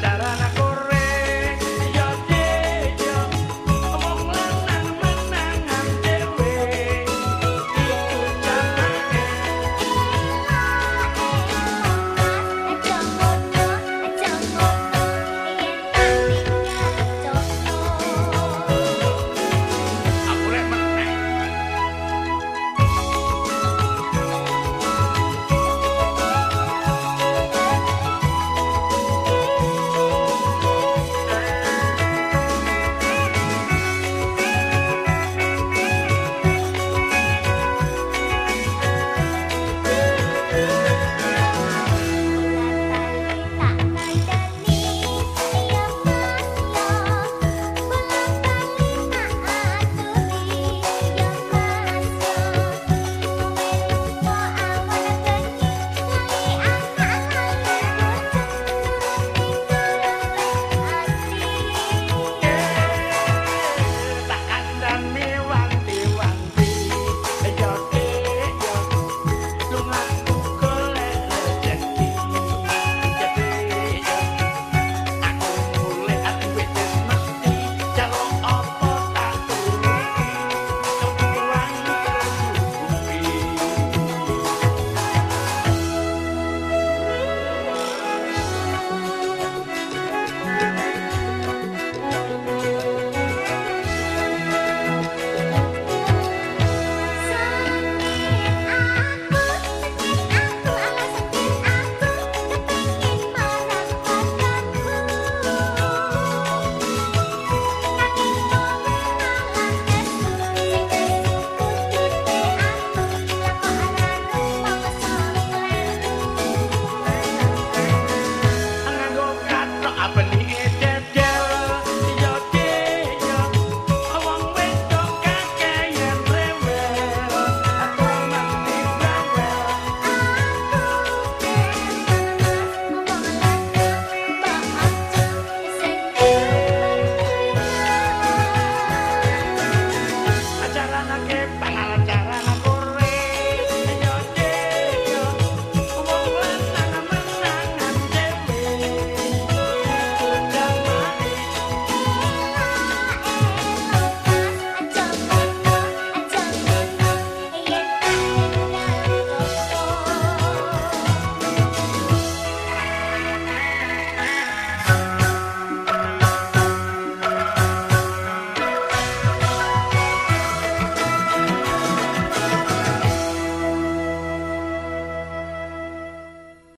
carana